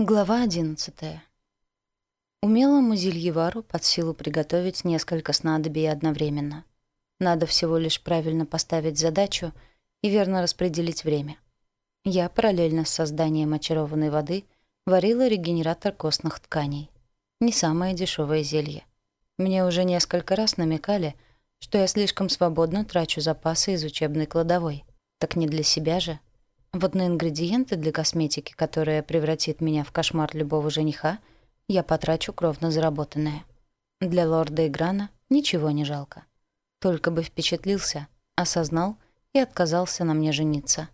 Глава 11. Умелому зельевару под силу приготовить несколько снадобий одновременно. Надо всего лишь правильно поставить задачу и верно распределить время. Я параллельно с созданием очарованной воды варила регенератор костных тканей. Не самое дешевое зелье. Мне уже несколько раз намекали, что я слишком свободно трачу запасы из учебной кладовой. Так не для себя же. Вот на ингредиенты для косметики, которая превратит меня в кошмар любого жениха, я потрачу кровно заработанное. Для лорда Играна ничего не жалко. Только бы впечатлился, осознал и отказался на мне жениться.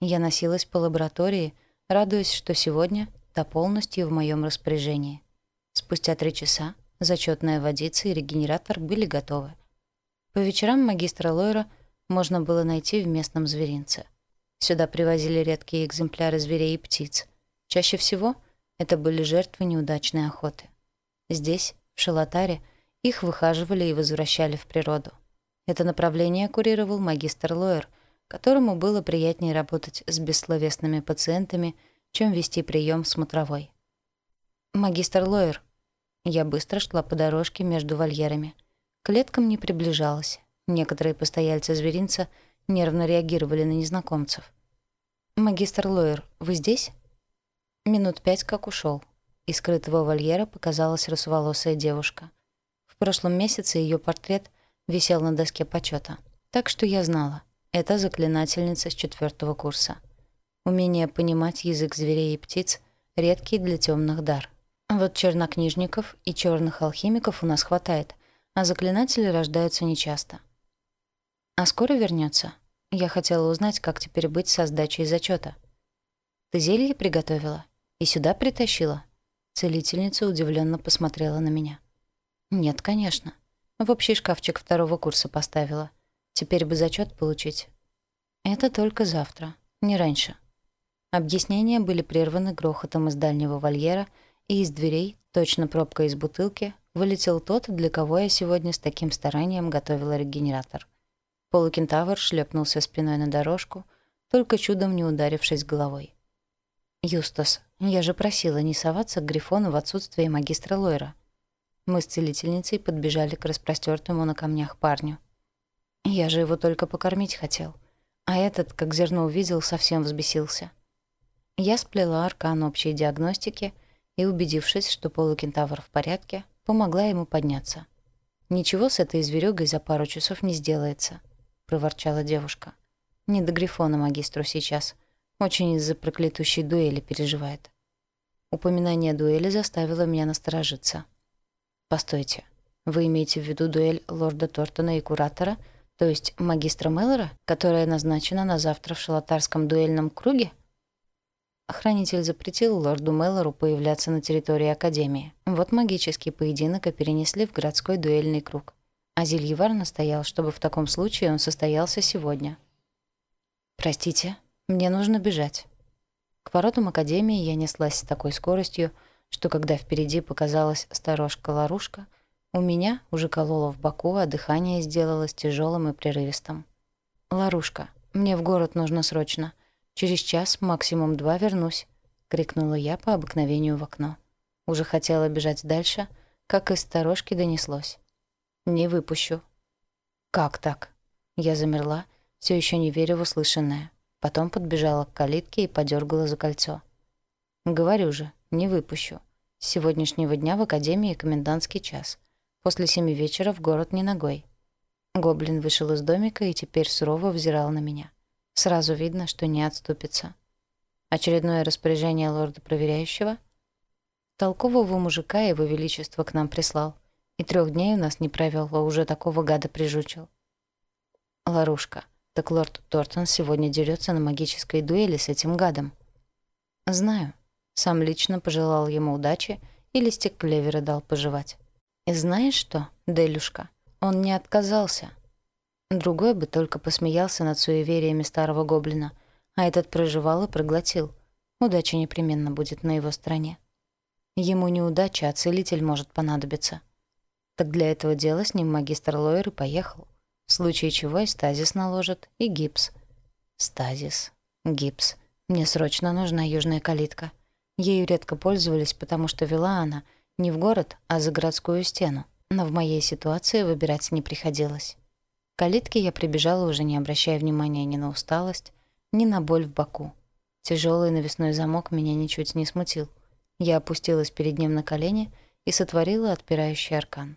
Я носилась по лаборатории, радуясь, что сегодня та полностью в моем распоряжении. Спустя три часа зачетная водица и регенератор были готовы. По вечерам магистра Лойра можно было найти в местном зверинце. Сюда привозили редкие экземпляры зверей и птиц. Чаще всего это были жертвы неудачной охоты. Здесь, в Шалатаре, их выхаживали и возвращали в природу. Это направление курировал магистр Лоер, которому было приятнее работать с бессловесными пациентами, чем вести прием смотровой. «Магистр Лоер». Я быстро шла по дорожке между вольерами. Клеткам не приближалась. Некоторые постояльцы зверинца нервно реагировали на незнакомцев. «Магистр Лойер, вы здесь?» Минут пять как ушел. Из скрытого вольера показалась русоволосая девушка. В прошлом месяце ее портрет висел на доске почета, Так что я знала. Это заклинательница с четвертого курса. Умение понимать язык зверей и птиц — редкий для темных дар. Вот чернокнижников и черных алхимиков у нас хватает, а заклинатели рождаются нечасто. «А скоро вернется? Я хотела узнать, как теперь быть со сдачей зачета. «Ты зелье приготовила? И сюда притащила?» Целительница удивленно посмотрела на меня. «Нет, конечно. В общий шкафчик второго курса поставила. Теперь бы зачет получить». «Это только завтра, не раньше». Объяснения были прерваны грохотом из дальнего вольера, и из дверей, точно пробка из бутылки, вылетел тот, для кого я сегодня с таким старанием готовила регенератор. Полукентавр шлепнулся спиной на дорожку, только чудом не ударившись головой. «Юстас, я же просила не соваться к Грифону в отсутствие магистра Лойра». Мы с целительницей подбежали к распростёртому на камнях парню. «Я же его только покормить хотел. А этот, как зерно увидел, совсем взбесился». Я сплела аркан общей диагностики и, убедившись, что полукентавр в порядке, помогла ему подняться. Ничего с этой зверёгой за пару часов не сделается. — проворчала девушка. «Не до Грифона магистру сейчас. Очень из-за проклятущей дуэли переживает». Упоминание дуэли заставило меня насторожиться. «Постойте, вы имеете в виду дуэль лорда Тортона и Куратора, то есть магистра Меллора, которая назначена на завтра в шалатарском дуэльном круге?» Хранитель запретил лорду Меллору появляться на территории Академии. Вот магический поединок и перенесли в городской дуэльный круг. А настоял, чтобы в таком случае он состоялся сегодня. «Простите, мне нужно бежать». К воротам Академии я неслась с такой скоростью, что когда впереди показалась сторожка-ларушка, у меня уже кололо в боку, а дыхание сделалось тяжелым и прерывистым. «Ларушка, мне в город нужно срочно. Через час, максимум два, вернусь», — крикнула я по обыкновению в окно. Уже хотела бежать дальше, как из сторожки донеслось. Не выпущу. Как так? Я замерла, все еще не веря в услышанное. Потом подбежала к калитке и подергала за кольцо. Говорю же, не выпущу. С сегодняшнего дня в академии комендантский час. После семи вечера в город не ногой. Гоблин вышел из домика и теперь сурово взирал на меня. Сразу видно, что не отступится. Очередное распоряжение лорда проверяющего. Толкового мужика его величество к нам прислал. И трех дней у нас не провел, а уже такого гада прижучил. Ларушка, так лорд Тортон сегодня дерется на магической дуэли с этим гадом. Знаю. Сам лично пожелал ему удачи и листик клевера дал пожевать. И знаешь что, Делюшка, он не отказался. Другой бы только посмеялся над суевериями старого гоблина, а этот проживал и проглотил. Удача непременно будет на его стороне. Ему неудача, а целитель может понадобиться. Так для этого дела с ним магистр Лойер и поехал. В случае чего и стазис наложат, и гипс. Стазис, гипс. Мне срочно нужна южная калитка. Ею редко пользовались, потому что вела она не в город, а за городскую стену. Но в моей ситуации выбирать не приходилось. К калитке я прибежала, уже не обращая внимания ни на усталость, ни на боль в боку. Тяжелый навесной замок меня ничуть не смутил. Я опустилась перед ним на колени и сотворила отпирающий аркан.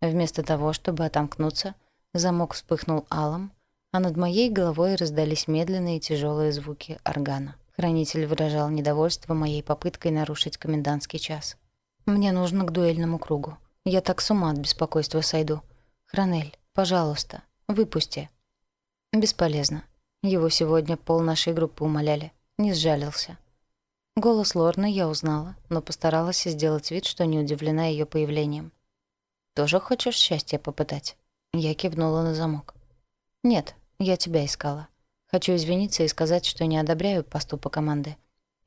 Вместо того, чтобы отомкнуться, замок вспыхнул алом, а над моей головой раздались медленные тяжелые звуки органа. Хранитель выражал недовольство моей попыткой нарушить комендантский час. «Мне нужно к дуэльному кругу. Я так с ума от беспокойства сойду. Хранель, пожалуйста, выпусти». «Бесполезно. Его сегодня пол нашей группы умоляли. Не сжалился». Голос Лорны я узнала, но постаралась сделать вид, что не удивлена ее появлением. Тоже хочешь счастье попытать?» Я кивнула на замок. «Нет, я тебя искала. Хочу извиниться и сказать, что не одобряю поступок команды.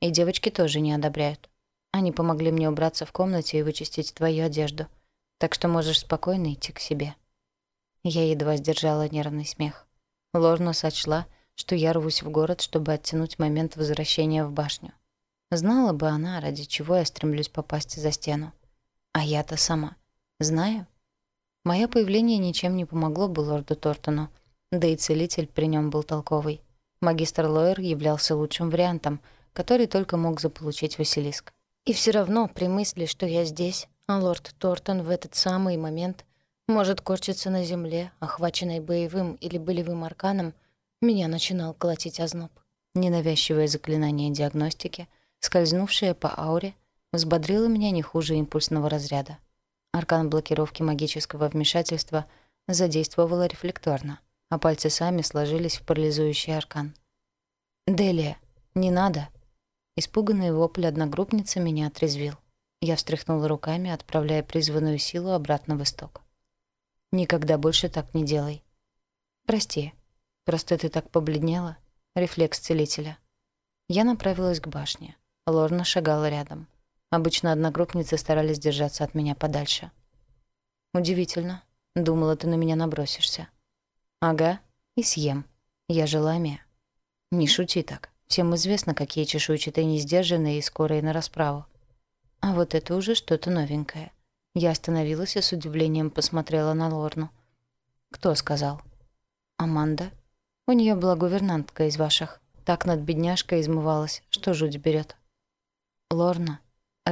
И девочки тоже не одобряют. Они помогли мне убраться в комнате и вычистить твою одежду. Так что можешь спокойно идти к себе». Я едва сдержала нервный смех. Ложно сочла, что я рвусь в город, чтобы оттянуть момент возвращения в башню. Знала бы она, ради чего я стремлюсь попасть за стену. А я-то сама — «Знаю». Мое появление ничем не помогло бы лорду Тортону, да и целитель при нем был толковый. Магистр Лоер являлся лучшим вариантом, который только мог заполучить Василиск. И все равно, при мысли, что я здесь, а лорд Тортон в этот самый момент может корчиться на земле, охваченной боевым или болевым арканом, меня начинал колотить озноб. Ненавязчивое заклинание диагностики, скользнувшее по ауре, взбодрило меня не хуже импульсного разряда. Аркан блокировки магического вмешательства задействовала рефлекторно, а пальцы сами сложились в парализующий аркан. «Делия, не надо!» Испуганный вопль одногруппницы меня отрезвил. Я встряхнула руками, отправляя призванную силу обратно в исток. «Никогда больше так не делай». «Прости. Просто ты так побледнела». Рефлекс целителя. Я направилась к башне. Лорна шагала рядом. Обычно одногруппницы старались держаться от меня подальше. «Удивительно. Думала, ты на меня набросишься». «Ага, и съем. Я же ламия». «Не шути так. Всем известно, какие чешуйчатые несдержанные и скорые на расправу». А вот это уже что-то новенькое. Я остановилась и с удивлением посмотрела на Лорну. «Кто сказал?» «Аманда. У нее была гувернантка из ваших. Так над бедняжкой измывалась, что жуть берет. «Лорна,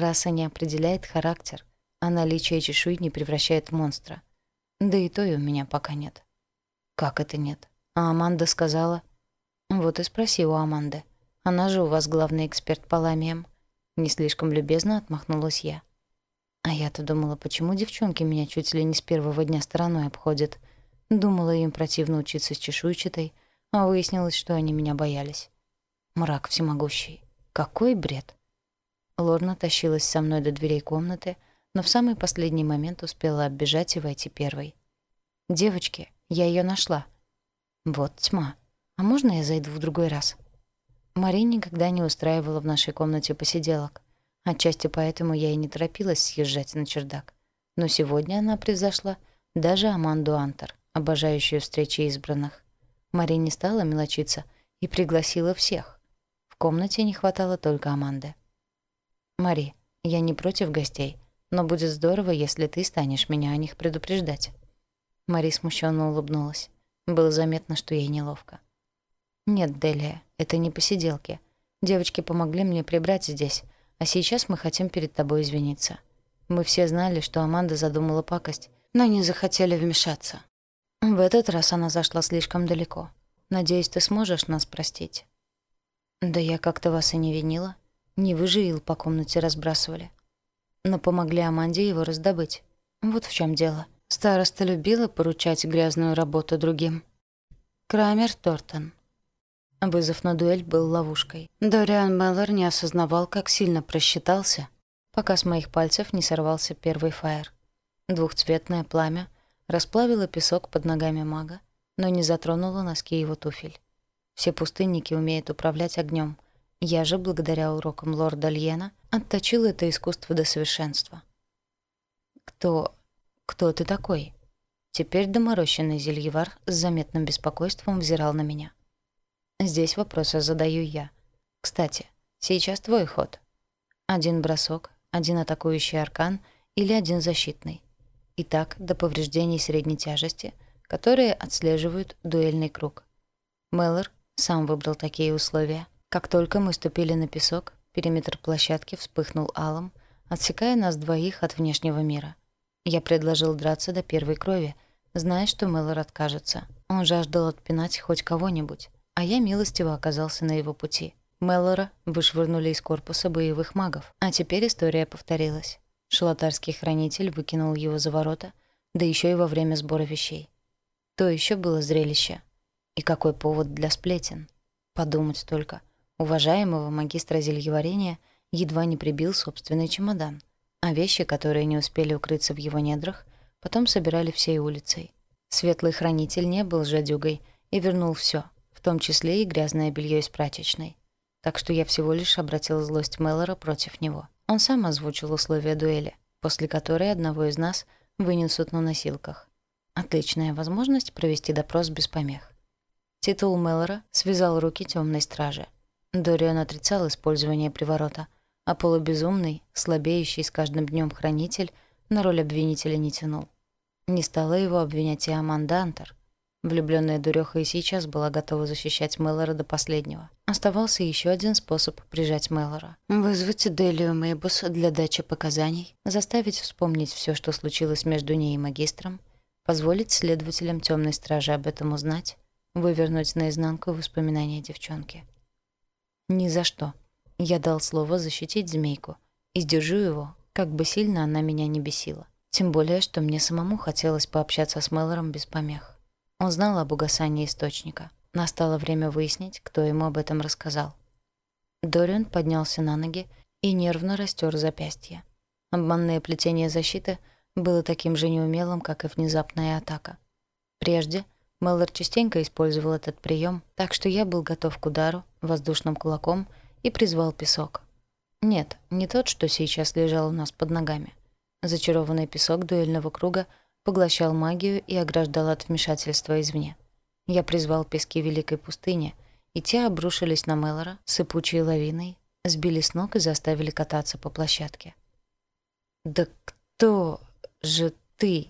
Раса не определяет характер, а наличие чешуи не превращает в монстра. Да и то той у меня пока нет. Как это нет? А Аманда сказала... Вот и спроси у Аманды. Она же у вас главный эксперт по ламиям. Не слишком любезно отмахнулась я. А я-то думала, почему девчонки меня чуть ли не с первого дня стороной обходят. Думала, им противно учиться с чешуйчатой, а выяснилось, что они меня боялись. Мрак всемогущий. Какой бред! Лорна тащилась со мной до дверей комнаты, но в самый последний момент успела оббежать и войти первой. «Девочки, я ее нашла». «Вот тьма. А можно я зайду в другой раз?» Мари никогда не устраивала в нашей комнате посиделок. Отчасти поэтому я и не торопилась съезжать на чердак. Но сегодня она превзошла даже Аманду Антер, обожающую встречи избранных. Мари не стала мелочиться и пригласила всех. В комнате не хватало только Аманды. «Мари, я не против гостей, но будет здорово, если ты станешь меня о них предупреждать». Мари смущенно улыбнулась. Было заметно, что ей неловко. «Нет, Делия, это не посиделки. Девочки помогли мне прибрать здесь, а сейчас мы хотим перед тобой извиниться. Мы все знали, что Аманда задумала пакость, но не захотели вмешаться. В этот раз она зашла слишком далеко. Надеюсь, ты сможешь нас простить». «Да я как-то вас и не винила», не вы по комнате разбрасывали. Но помогли Аманде его раздобыть. Вот в чем дело. Староста любила поручать грязную работу другим. Крамер Тортон. Вызов на дуэль был ловушкой. Дориан Меллер не осознавал, как сильно просчитался, пока с моих пальцев не сорвался первый фаер. Двухцветное пламя расплавило песок под ногами мага, но не затронуло носки его туфель. Все пустынники умеют управлять огнем, я же, благодаря урокам лорда Льена, отточил это искусство до совершенства. «Кто... кто ты такой?» Теперь доморощенный зельевар с заметным беспокойством взирал на меня. «Здесь вопросы задаю я. Кстати, сейчас твой ход. Один бросок, один атакующий аркан или один защитный. И так до повреждений средней тяжести, которые отслеживают дуэльный круг. Мэллор сам выбрал такие условия» Как только мы ступили на песок, периметр площадки вспыхнул алым, отсекая нас двоих от внешнего мира. Я предложил драться до первой крови, зная, что Мэллор откажется. Он жаждал отпинать хоть кого-нибудь, а я милостиво оказался на его пути. Меллора вышвырнули из корпуса боевых магов, а теперь история повторилась. Шалатарский хранитель выкинул его за ворота, да еще и во время сбора вещей. То еще было зрелище. И какой повод для сплетен. Подумать только уважаемого магистра зельеварения едва не прибил собственный чемодан, а вещи, которые не успели укрыться в его недрах, потом собирали всей улицей. Светлый хранитель не был жадюгой и вернул все, в том числе и грязное белье из прачечной. Так что я всего лишь обратила злость Меллора против него. Он сам озвучил условия дуэли, после которой одного из нас вынесут на носилках. Отличная возможность провести допрос без помех. Титул Меллора связал руки темной стражи. Дориан отрицал использование приворота, а полубезумный, слабеющий с каждым днем хранитель на роль обвинителя не тянул. Не стала его обвинять и Аманда Антер. Влюблённая дурёха и сейчас была готова защищать Мэллора до последнего. Оставался еще один способ прижать Мэллора. Вызвать Делию Мэйбус для дачи показаний, заставить вспомнить все, что случилось между ней и магистром, позволить следователям темной стражи об этом узнать, вывернуть наизнанку воспоминания девчонки. Ни за что. Я дал слово защитить змейку и сдержу его, как бы сильно она меня не бесила. Тем более, что мне самому хотелось пообщаться с Мэллором без помех. Он знал об угасании источника. Настало время выяснить, кто ему об этом рассказал. Дориан поднялся на ноги и нервно растер запястье. Обманное плетение защиты было таким же неумелым, как и внезапная атака. Прежде — Мэллор частенько использовал этот прием, так что я был готов к удару воздушным кулаком и призвал песок. Нет, не тот, что сейчас лежал у нас под ногами. Зачарованный песок дуэльного круга поглощал магию и ограждал от вмешательства извне. Я призвал пески Великой пустыни, и те обрушились на Мэллора сыпучей лавиной, сбили с ног и заставили кататься по площадке. «Да кто же ты?»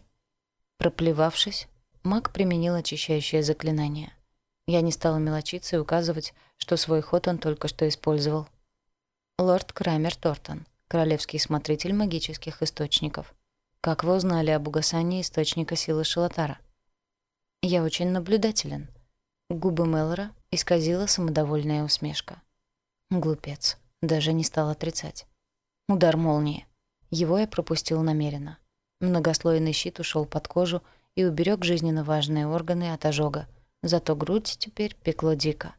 Проплевавшись, Маг применил очищающее заклинание. Я не стала мелочиться и указывать, что свой ход он только что использовал. Лорд Крамер Тортон, королевский смотритель магических источников. Как вы узнали об угасании источника силы Шелатара? Я очень наблюдателен. Губы Меллора исказила самодовольная усмешка. Глупец. Даже не стал отрицать. Удар молнии. Его я пропустил намеренно. Многослойный щит ушел под кожу и уберег жизненно важные органы от ожога. Зато грудь теперь пекло дико.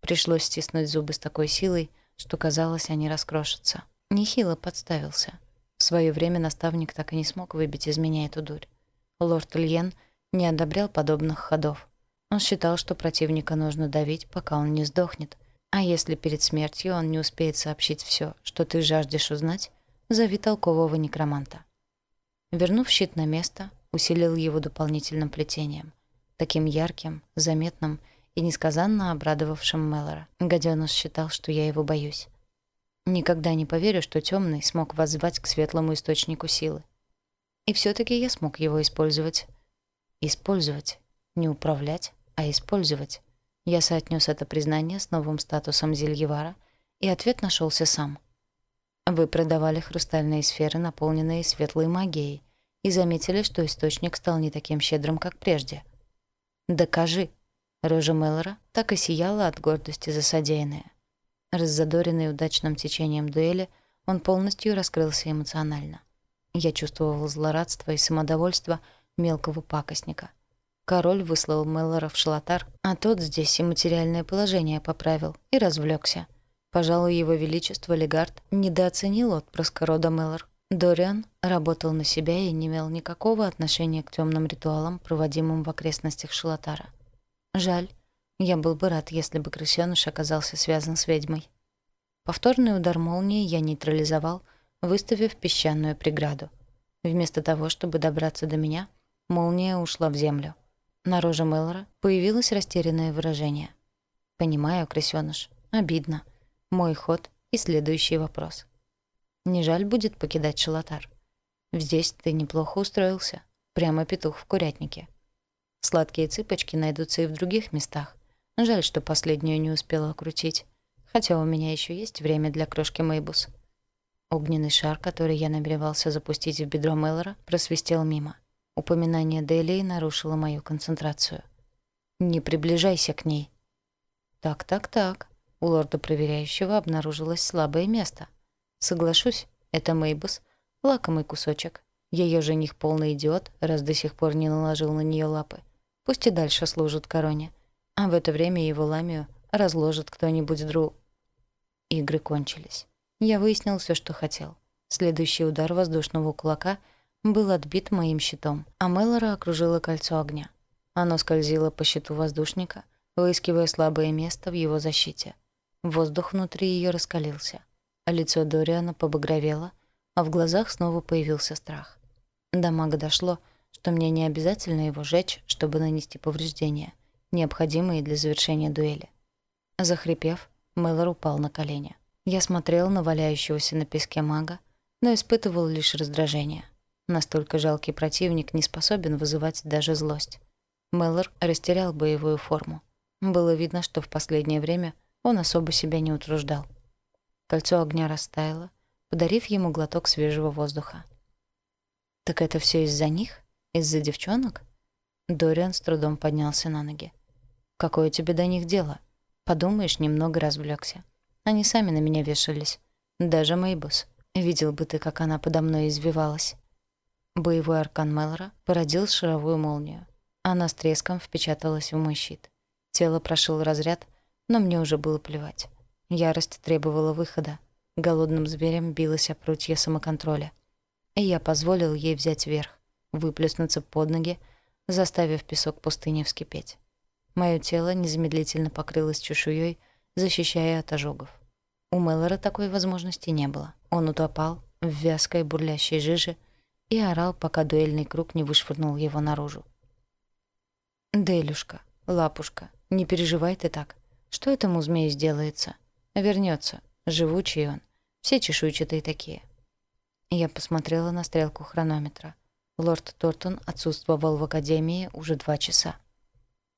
Пришлось стиснуть зубы с такой силой, что казалось, они раскрошатся. Нехило подставился. В свое время наставник так и не смог выбить из меня эту дурь. Лорд Льен не одобрял подобных ходов. Он считал, что противника нужно давить, пока он не сдохнет. А если перед смертью он не успеет сообщить все, что ты жаждешь узнать, зови толкового некроманта. Вернув щит на место, усилил его дополнительным плетением, таким ярким, заметным и несказанно обрадовавшим Меллора. Гаденыш считал, что я его боюсь. Никогда не поверю, что темный смог вас к светлому источнику силы. И все таки я смог его использовать. Использовать. Не управлять, а использовать. Я соотнес это признание с новым статусом Зельевара, и ответ нашелся сам. Вы продавали хрустальные сферы, наполненные светлой магией, и заметили, что источник стал не таким щедрым, как прежде. «Докажи!» Рожа Меллора, так и сияла от гордости за содеянное. Раззадоренный удачным течением дуэли, он полностью раскрылся эмоционально. Я чувствовал злорадство и самодовольство мелкого пакостника. Король выслал Меллора в шалатар, а тот здесь и материальное положение поправил, и развлекся. Пожалуй, его величество Легард недооценил отпрыска рода Мэллор, Дориан работал на себя и не имел никакого отношения к темным ритуалам, проводимым в окрестностях Шилатара. Жаль, я был бы рад, если бы крысёныш оказался связан с ведьмой. Повторный удар молнии я нейтрализовал, выставив песчаную преграду. Вместо того, чтобы добраться до меня, молния ушла в землю. На роже Мэлора появилось растерянное выражение. «Понимаю, крысёныш. Обидно. Мой ход и следующий вопрос». Не жаль будет покидать шалотар. Здесь ты неплохо устроился. Прямо петух в курятнике. Сладкие цыпочки найдутся и в других местах. Жаль, что последнюю не успела окрутить. Хотя у меня еще есть время для крошки Мэйбус. Огненный шар, который я намеревался запустить в бедро Мэллора, просвистел мимо. Упоминание Делии нарушило мою концентрацию. «Не приближайся к ней». «Так, так, так». У лорда проверяющего обнаружилось слабое место. Соглашусь, это Мейбус, лакомый кусочек. Ее жених полный идиот, раз до сих пор не наложил на нее лапы. Пусть и дальше служит короне. А в это время его ламию разложит кто-нибудь друг. Игры кончились. Я выяснил все, что хотел. Следующий удар воздушного кулака был отбит моим щитом, а Меллора окружила кольцо огня. Оно скользило по щиту воздушника, выискивая слабое место в его защите. Воздух внутри ее раскалился а лицо Дориана побагровело, а в глазах снова появился страх. До мага дошло, что мне не обязательно его жечь, чтобы нанести повреждения, необходимые для завершения дуэли. Захрипев, Мэллор упал на колени. Я смотрел на валяющегося на песке мага, но испытывал лишь раздражение. Настолько жалкий противник не способен вызывать даже злость. Мэллор растерял боевую форму. Было видно, что в последнее время он особо себя не утруждал. Кольцо огня растаяло, подарив ему глоток свежего воздуха. «Так это все из-за них? Из-за девчонок?» Дориан с трудом поднялся на ноги. «Какое тебе до них дело? Подумаешь, немного развлекся. Они сами на меня вешались. Даже Мейбус. Видел бы ты, как она подо мной извивалась». Боевой аркан Мелора породил шаровую молнию. Она с треском впечаталась в мой щит. Тело прошил разряд, но мне уже было плевать. Ярость требовала выхода. Голодным зверем билась о прутье самоконтроля. И я позволил ей взять верх, выплеснуться под ноги, заставив песок пустыни вскипеть. Мое тело незамедлительно покрылось чешуей, защищая от ожогов. У Мэллора такой возможности не было. Он утопал в вязкой бурлящей жиже и орал, пока дуэльный круг не вышвырнул его наружу. «Делюшка, лапушка, не переживай ты так. Что этому змею сделается? Вернется. Живучий он. Все чешуйчатые такие. Я посмотрела на стрелку хронометра. Лорд Тортон отсутствовал в Академии уже два часа.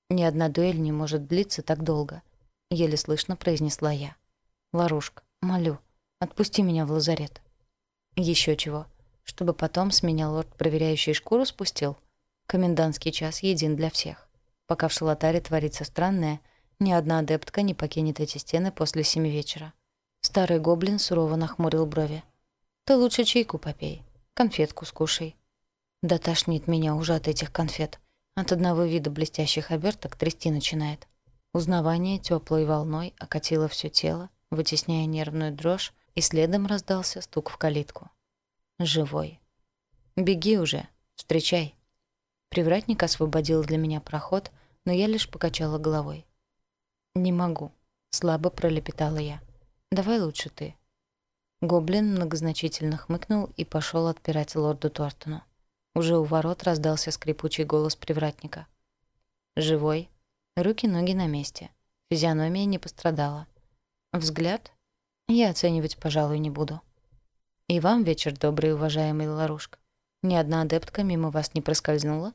«Ни одна дуэль не может длиться так долго», — еле слышно произнесла я. «Ларушка, молю, отпусти меня в лазарет». Еще чего. Чтобы потом с меня лорд, проверяющий шкуру, спустил. Комендантский час един для всех. Пока в шалотаре творится странное — ни одна адептка не покинет эти стены после семи вечера. Старый гоблин сурово нахмурил брови. «Ты лучше чайку попей, конфетку скушай». «Да тошнит меня уже от этих конфет. От одного вида блестящих оберток трясти начинает». Узнавание теплой волной окатило все тело, вытесняя нервную дрожь, и следом раздался стук в калитку. «Живой». «Беги уже, встречай». Привратник освободил для меня проход, но я лишь покачала головой. «Не могу», — слабо пролепетала я. «Давай лучше ты». Гоблин многозначительно хмыкнул и пошел отпирать лорду Тортону. Уже у ворот раздался скрипучий голос привратника. «Живой. Руки-ноги на месте. Физиономия не пострадала. Взгляд? Я оценивать, пожалуй, не буду». «И вам вечер добрый, уважаемый Ларушка. Ни одна адептка мимо вас не проскользнула?»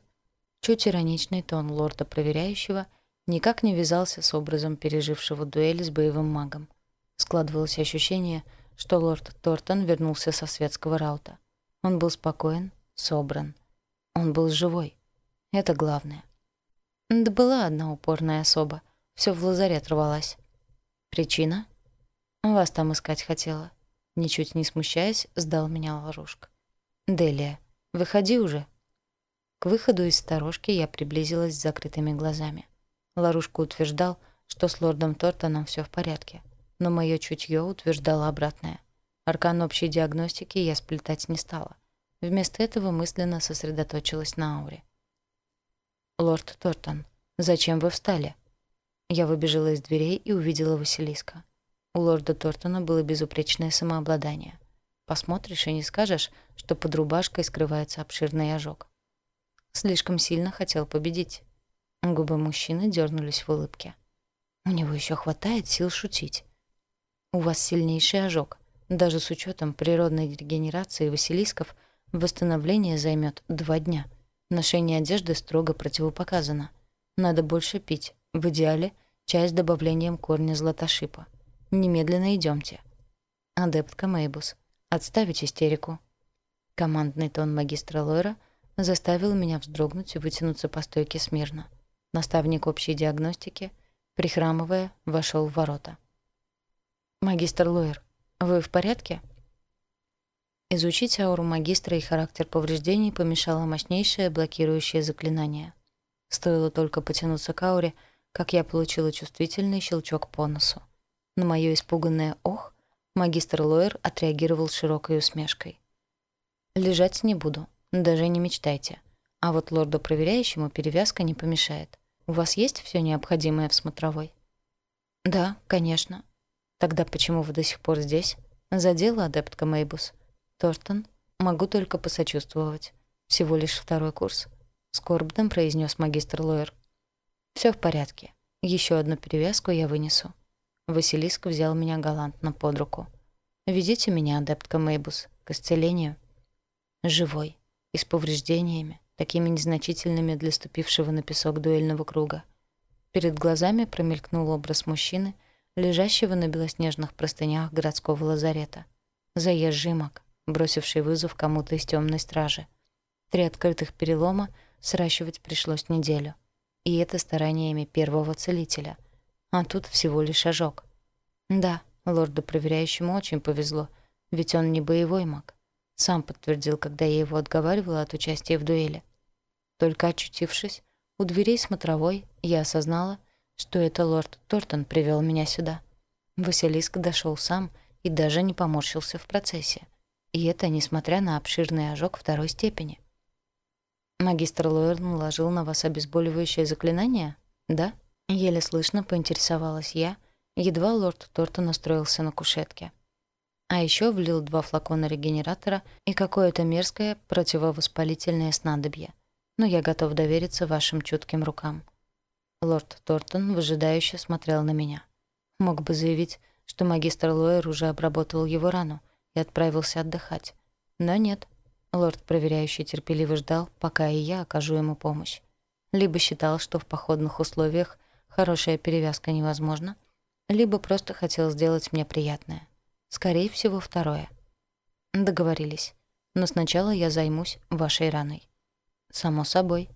Чуть ироничный тон лорда проверяющего — никак не вязался с образом пережившего дуэли с боевым магом. Складывалось ощущение, что лорд Тортон вернулся со светского раута. Он был спокоен, собран. Он был живой. Это главное. Да была одна упорная особа. все в лазарет рвалась. Причина? Вас там искать хотела. Ничуть не смущаясь, сдал меня Ларушка. «Делия, выходи уже». К выходу из сторожки я приблизилась с закрытыми глазами. Ларушка утверждал, что с лордом Тортоном все в порядке, но мое чутье утверждало обратное. Аркан общей диагностики я сплетать не стала. Вместо этого мысленно сосредоточилась на ауре. «Лорд Тортон, зачем вы встали?» Я выбежала из дверей и увидела Василиска. У лорда Тортона было безупречное самообладание. Посмотришь и не скажешь, что под рубашкой скрывается обширный ожог. Слишком сильно хотел победить. Губы мужчины дернулись в улыбке. У него еще хватает сил шутить. У вас сильнейший ожог. Даже с учетом природной регенерации василисков восстановление займет два дня. Ношение одежды строго противопоказано. Надо больше пить. В идеале чай с добавлением корня златошипа. Немедленно идемте. Адептка Мейбус. Отставить истерику. Командный тон магистра Лойра заставил меня вздрогнуть и вытянуться по стойке смирно. — Наставник общей диагностики, прихрамывая, вошел в ворота. «Магистр Луэр, вы в порядке?» Изучить ауру магистра и характер повреждений помешало мощнейшее блокирующее заклинание. Стоило только потянуться к ауре, как я получила чувствительный щелчок по носу. На мое испуганное «ох» магистр Лоер отреагировал широкой усмешкой. «Лежать не буду, даже не мечтайте. А вот лорду-проверяющему перевязка не помешает. У вас есть все необходимое в смотровой? Да, конечно. Тогда почему вы до сих пор здесь? Задела адептка Мейбус. Тортон, могу только посочувствовать. Всего лишь второй курс. Скорбно произнес магистр Лоер. Все в порядке. Еще одну перевязку я вынесу. Василиск взял меня галантно под руку. «Ведите меня, адептка Мейбус, к исцелению». «Живой и с повреждениями такими незначительными для ступившего на песок дуэльного круга. Перед глазами промелькнул образ мужчины, лежащего на белоснежных простынях городского лазарета. Заезжий маг, бросивший вызов кому-то из темной стражи. Три открытых перелома сращивать пришлось неделю. И это стараниями первого целителя. А тут всего лишь ожог. Да, лорду-проверяющему очень повезло, ведь он не боевой маг. Сам подтвердил, когда я его отговаривала от участия в дуэли. Только очутившись у дверей смотровой, я осознала, что это лорд Тортон привел меня сюда. Василиск дошел сам и даже не поморщился в процессе. И это несмотря на обширный ожог второй степени. «Магистр Лойер наложил на вас обезболивающее заклинание?» «Да?» — еле слышно поинтересовалась я, едва лорд Тортон настроился на кушетке. А еще влил два флакона регенератора и какое-то мерзкое противовоспалительное снадобье но я готов довериться вашим чутким рукам». Лорд Тортон выжидающе смотрел на меня. Мог бы заявить, что магистр Лоер уже обработал его рану и отправился отдыхать. Но нет. Лорд, проверяющий, терпеливо ждал, пока и я окажу ему помощь. Либо считал, что в походных условиях хорошая перевязка невозможна, либо просто хотел сделать мне приятное. Скорее всего, второе. Договорились. Но сначала я займусь вашей раной. «Само собой».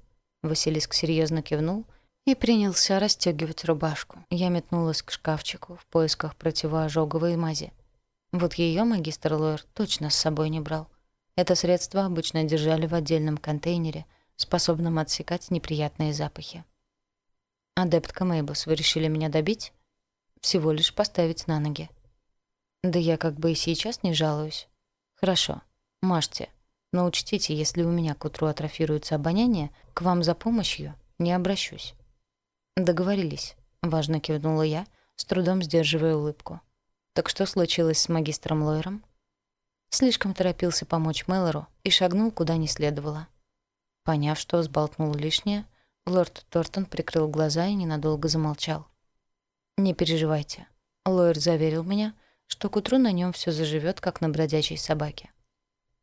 Василиск серьезно кивнул и принялся расстегивать рубашку. Я метнулась к шкафчику в поисках противоожоговой мази. Вот ее магистр Лойер точно с собой не брал. Это средство обычно держали в отдельном контейнере, способном отсекать неприятные запахи. «Адептка Мейбус, вы решили меня добить?» «Всего лишь поставить на ноги». «Да я как бы и сейчас не жалуюсь». «Хорошо. Мажьте. Но учтите, если у меня к утру атрофируется обоняние, к вам за помощью не обращусь». «Договорились», — важно кивнула я, с трудом сдерживая улыбку. «Так что случилось с магистром Лойером?» Слишком торопился помочь Мэлору и шагнул куда не следовало. Поняв, что сболтнул лишнее, лорд Тортон прикрыл глаза и ненадолго замолчал. «Не переживайте», — Лойер заверил меня, что к утру на нем все заживет, как на бродячей собаке.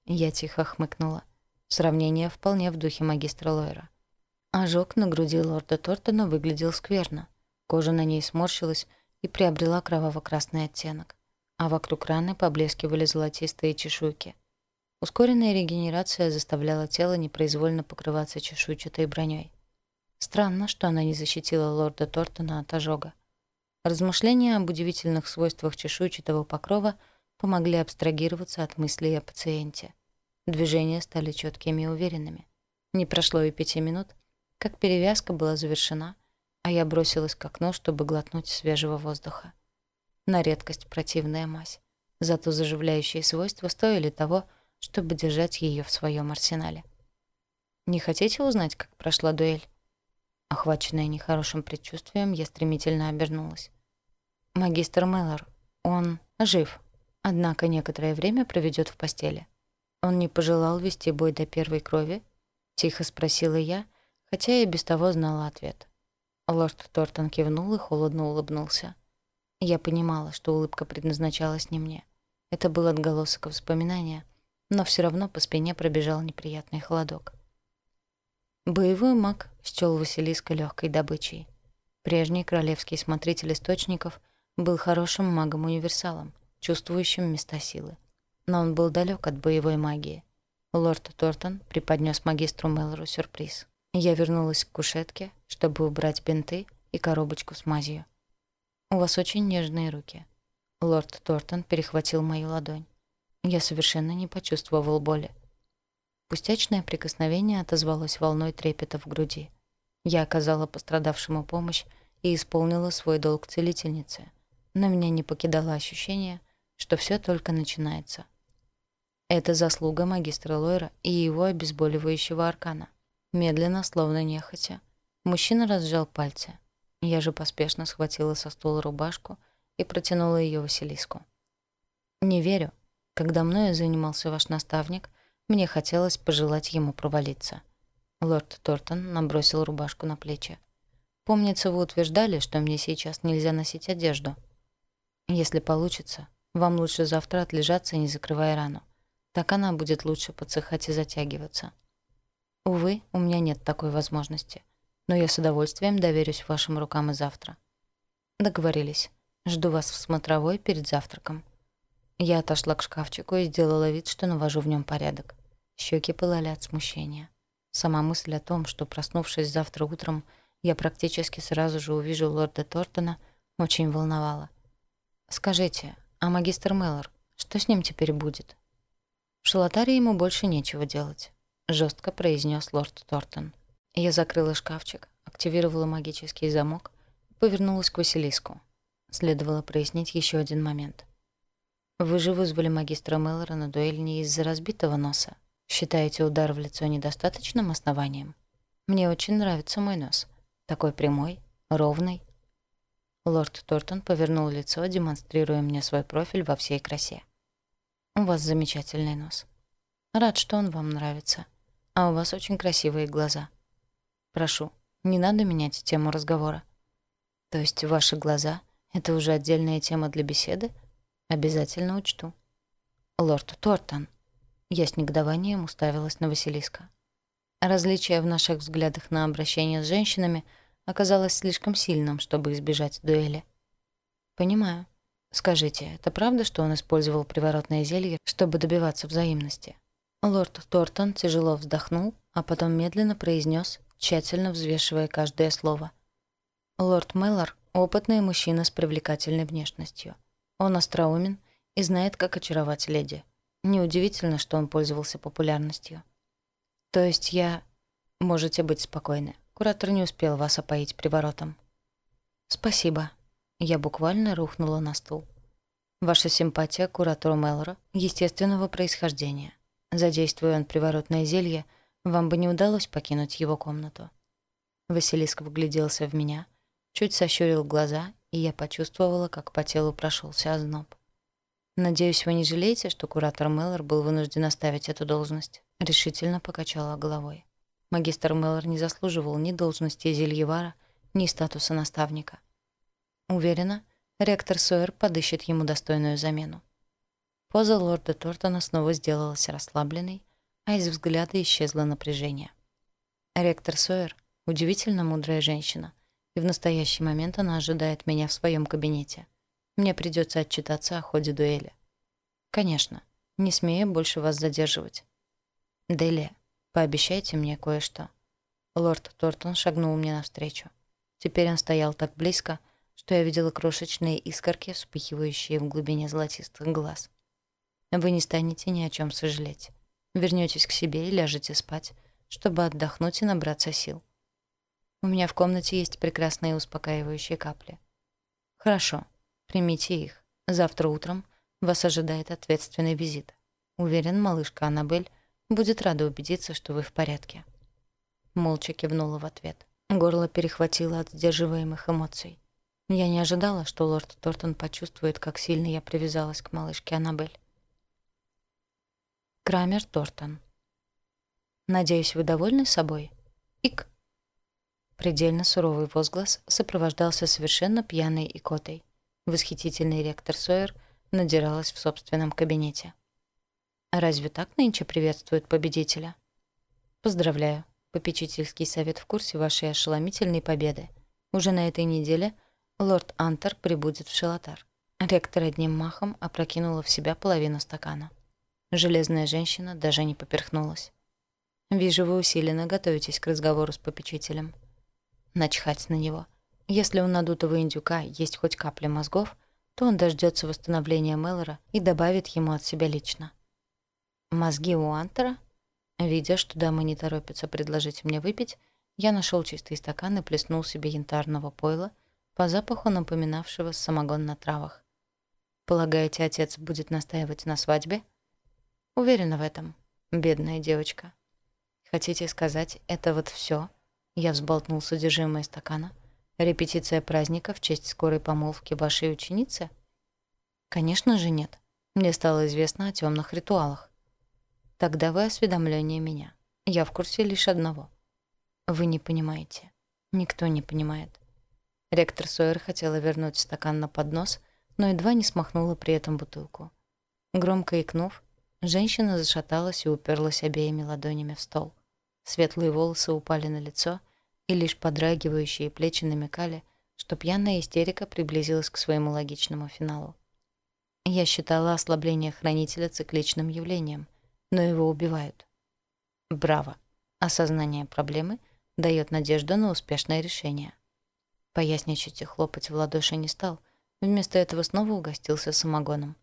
Я тихо хмыкнула. Сравнение вполне в духе магистра Лойера. Ожог на груди лорда Тортона выглядел скверно. Кожа на ней сморщилась и приобрела кроваво-красный оттенок. А вокруг раны поблескивали золотистые чешуйки. Ускоренная регенерация заставляла тело непроизвольно покрываться чешуйчатой броней. Странно, что она не защитила лорда Тортона от ожога. Размышления об удивительных свойствах чешуйчатого покрова – помогли абстрагироваться от мыслей о пациенте. Движения стали четкими и уверенными. Не прошло и пяти минут, как перевязка была завершена, а я бросилась к окну, чтобы глотнуть свежего воздуха. На редкость противная мазь. Зато заживляющие свойства стоили того, чтобы держать ее в своем арсенале. «Не хотите узнать, как прошла дуэль?» Охваченная нехорошим предчувствием, я стремительно обернулась. «Магистр Мэллор, он жив». Однако некоторое время проведет в постели. Он не пожелал вести бой до первой крови? Тихо спросила я, хотя я без того знала ответ. Лорд Тортон кивнул и холодно улыбнулся. Я понимала, что улыбка предназначалась не мне. Это был отголосок воспоминания, но все равно по спине пробежал неприятный холодок. Боевой маг счёл Василиска легкой добычей. Прежний королевский смотритель источников был хорошим магом-универсалом, чувствующим места силы. Но он был далек от боевой магии. Лорд Тортон преподнес магистру Мелору сюрприз. Я вернулась к кушетке, чтобы убрать бинты и коробочку с мазью. «У вас очень нежные руки». Лорд Тортон перехватил мою ладонь. Я совершенно не почувствовал боли. Пустячное прикосновение отозвалось волной трепета в груди. Я оказала пострадавшему помощь и исполнила свой долг целительницы, На меня не покидало ощущение, что все только начинается. Это заслуга магистра Лойра и его обезболивающего аркана. Медленно, словно нехотя, мужчина разжал пальцы. Я же поспешно схватила со стула рубашку и протянула ее Василиску. «Не верю. Когда мною занимался ваш наставник, мне хотелось пожелать ему провалиться». Лорд Тортон набросил рубашку на плечи. «Помнится, вы утверждали, что мне сейчас нельзя носить одежду. Если получится, вам лучше завтра отлежаться, не закрывая рану. Так она будет лучше подсыхать и затягиваться. Увы, у меня нет такой возможности. Но я с удовольствием доверюсь вашим рукам и завтра. Договорились. Жду вас в смотровой перед завтраком. Я отошла к шкафчику и сделала вид, что навожу в нем порядок. Щеки пылали от смущения. Сама мысль о том, что, проснувшись завтра утром, я практически сразу же увижу лорда Тортона, очень волновала. «Скажите, а магистр Меллор, что с ним теперь будет? В шалотаре ему больше нечего делать, жестко произнес лорд Тортон. Я закрыла шкафчик, активировала магический замок и повернулась к Василиску. Следовало прояснить еще один момент. Вы же вызвали магистра Меллора на дуэль не из-за разбитого носа. Считаете удар в лицо недостаточным основанием? Мне очень нравится мой нос. Такой прямой, ровный Лорд Тортон повернул лицо, демонстрируя мне свой профиль во всей красе. «У вас замечательный нос. Рад, что он вам нравится. А у вас очень красивые глаза. Прошу, не надо менять тему разговора. То есть ваши глаза — это уже отдельная тема для беседы? Обязательно учту». «Лорд Тортон». Я с негодованием уставилась на Василиска. Различия в наших взглядах на обращение с женщинами — оказалось слишком сильным, чтобы избежать дуэли. «Понимаю. Скажите, это правда, что он использовал приворотное зелье, чтобы добиваться взаимности?» Лорд Тортон тяжело вздохнул, а потом медленно произнес, тщательно взвешивая каждое слово. «Лорд Меллар — опытный мужчина с привлекательной внешностью. Он остроумен и знает, как очаровать леди. Неудивительно, что он пользовался популярностью. То есть я... Можете быть спокойны. Куратор не успел вас опоить приворотом. Спасибо. Я буквально рухнула на стул. Ваша симпатия к куратору Меллора естественного происхождения. Задействуя он приворотное зелье, вам бы не удалось покинуть его комнату. Василиск вгляделся в меня, чуть сощурил глаза, и я почувствовала, как по телу прошелся озноб. «Надеюсь, вы не жалеете, что куратор Меллор был вынужден оставить эту должность?» Решительно покачала головой. Магистр Меллер не заслуживал ни должности Зельевара, ни статуса наставника. Уверена, ректор Сойер подыщет ему достойную замену. Поза лорда Тортона снова сделалась расслабленной, а из взгляда исчезло напряжение. Ректор Сойер — удивительно мудрая женщина, и в настоящий момент она ожидает меня в своем кабинете. Мне придется отчитаться о ходе дуэли. Конечно, не смею больше вас задерживать. Делия, Пообещайте мне кое-что». Лорд Тортон шагнул мне навстречу. Теперь он стоял так близко, что я видела крошечные искорки, вспыхивающие в глубине золотистых глаз. «Вы не станете ни о чем сожалеть. Вернетесь к себе и ляжете спать, чтобы отдохнуть и набраться сил. У меня в комнате есть прекрасные успокаивающие капли. Хорошо, примите их. Завтра утром вас ожидает ответственный визит. Уверен, малышка Аннабель Будет рада убедиться, что вы в порядке». Молча кивнула в ответ. Горло перехватило от сдерживаемых эмоций. Я не ожидала, что лорд Тортон почувствует, как сильно я привязалась к малышке Аннабель. Крамер Тортон. «Надеюсь, вы довольны собой?» «Ик!» Предельно суровый возглас сопровождался совершенно пьяной икотой. Восхитительный ректор Сойер надиралась в собственном кабинете. А разве так нынче приветствуют победителя? Поздравляю. Попечительский совет в курсе вашей ошеломительной победы. Уже на этой неделе лорд Антер прибудет в Шелотар. Ректор одним махом опрокинула в себя половину стакана. Железная женщина даже не поперхнулась. «Вижу, вы усиленно готовитесь к разговору с попечителем». Начхать на него. Если у надутого индюка есть хоть капля мозгов, то он дождется восстановления Меллора и добавит ему от себя лично. Мозги у Антера? Видя, что дамы не торопятся предложить мне выпить, я нашел чистый стакан и плеснул себе янтарного пойла, по запаху напоминавшего самогон на травах. «Полагаете, отец будет настаивать на свадьбе?» «Уверена в этом, бедная девочка». «Хотите сказать, это вот все? Я взболтнул содержимое стакана. «Репетиция праздника в честь скорой помолвки вашей ученицы?» «Конечно же нет. Мне стало известно о темных ритуалах. Тогда вы осведомленнее меня. Я в курсе лишь одного. Вы не понимаете. Никто не понимает. Ректор Сойер хотела вернуть стакан на поднос, но едва не смахнула при этом бутылку. Громко икнув, женщина зашаталась и уперлась обеими ладонями в стол. Светлые волосы упали на лицо, и лишь подрагивающие плечи намекали, что пьяная истерика приблизилась к своему логичному финалу. Я считала ослабление хранителя цикличным явлением, но его убивают. Браво! Осознание проблемы дает надежду на успешное решение. Поясничать и хлопать в ладоши не стал, вместо этого снова угостился самогоном.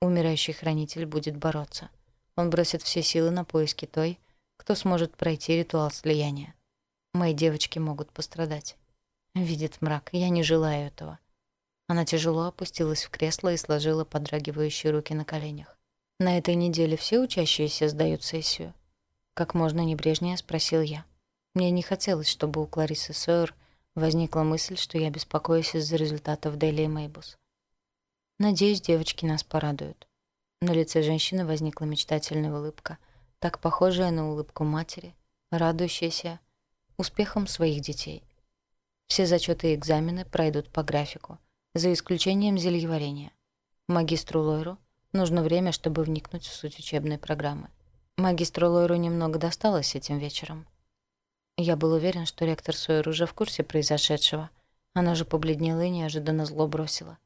Умирающий хранитель будет бороться. Он бросит все силы на поиски той, кто сможет пройти ритуал слияния. Мои девочки могут пострадать. Видит мрак, я не желаю этого. Она тяжело опустилась в кресло и сложила подрагивающие руки на коленях. На этой неделе все учащиеся сдают сессию. Как можно небрежнее спросил я. Мне не хотелось, чтобы у Кларисы Сойер возникла мысль, что я беспокоюсь из-за результатов Дели и Мейбус. Надеюсь, девочки нас порадуют. На лице женщины возникла мечтательная улыбка, так похожая на улыбку матери, радующаяся успехом своих детей. Все зачеты и экзамены пройдут по графику, за исключением зельеварения. Магистру Лойру Нужно время, чтобы вникнуть в суть учебной программы. Магистру Лойру немного досталось этим вечером. Я был уверен, что ректор Сойер уже в курсе произошедшего. Она же побледнела и неожиданно зло бросила.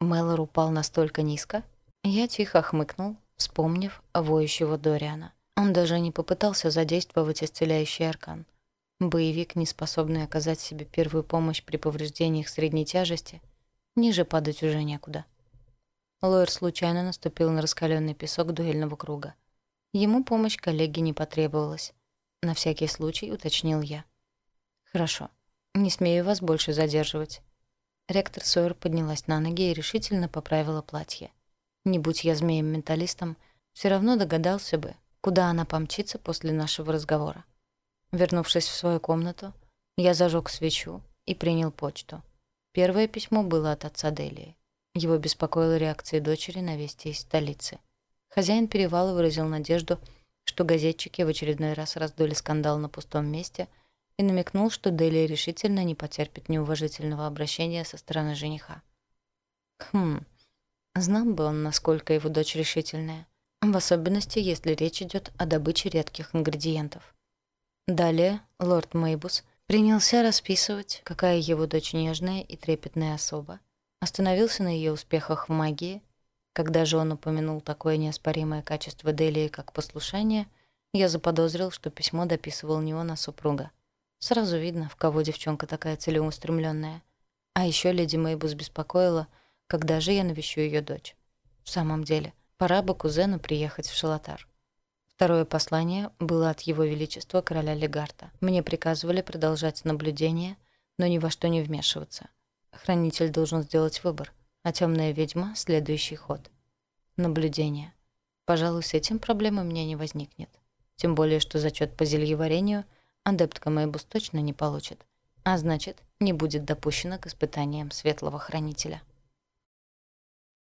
Мэллор упал настолько низко. Я тихо хмыкнул, вспомнив воющего Дориана. Он даже не попытался задействовать исцеляющий аркан. Боевик, не способный оказать себе первую помощь при повреждениях средней тяжести, ниже падать уже некуда. Лоер случайно наступил на раскаленный песок дуэльного круга. Ему помощь коллеги не потребовалась. На всякий случай уточнил я. «Хорошо. Не смею вас больше задерживать». Ректор Сойер поднялась на ноги и решительно поправила платье. Не будь я змеем-менталистом, все равно догадался бы, куда она помчится после нашего разговора. Вернувшись в свою комнату, я зажег свечу и принял почту. Первое письмо было от отца Делии. Его беспокоила реакция дочери на вести из столицы. Хозяин перевала выразил надежду, что газетчики в очередной раз раздули скандал на пустом месте и намекнул, что Делия решительно не потерпит неуважительного обращения со стороны жениха. Хм, знал бы он, насколько его дочь решительная, в особенности, если речь идет о добыче редких ингредиентов. Далее лорд Мейбус принялся расписывать, какая его дочь нежная и трепетная особа — остановился на ее успехах в магии. Когда же он упомянул такое неоспоримое качество Делии, как послушание, я заподозрил, что письмо дописывал не он, а супруга. Сразу видно, в кого девчонка такая целеустремленная. А еще леди Мэйбус беспокоила, когда же я навещу ее дочь. В самом деле, пора бы кузену приехать в Шалатар. Второе послание было от его величества короля Легарта. Мне приказывали продолжать наблюдение, но ни во что не вмешиваться — Хранитель должен сделать выбор, а темная ведьма — следующий ход. Наблюдение. Пожалуй, с этим проблемы мне не возникнет. Тем более, что зачет по зельеварению адептка Мэйбус точно не получит, а значит, не будет допущена к испытаниям светлого хранителя.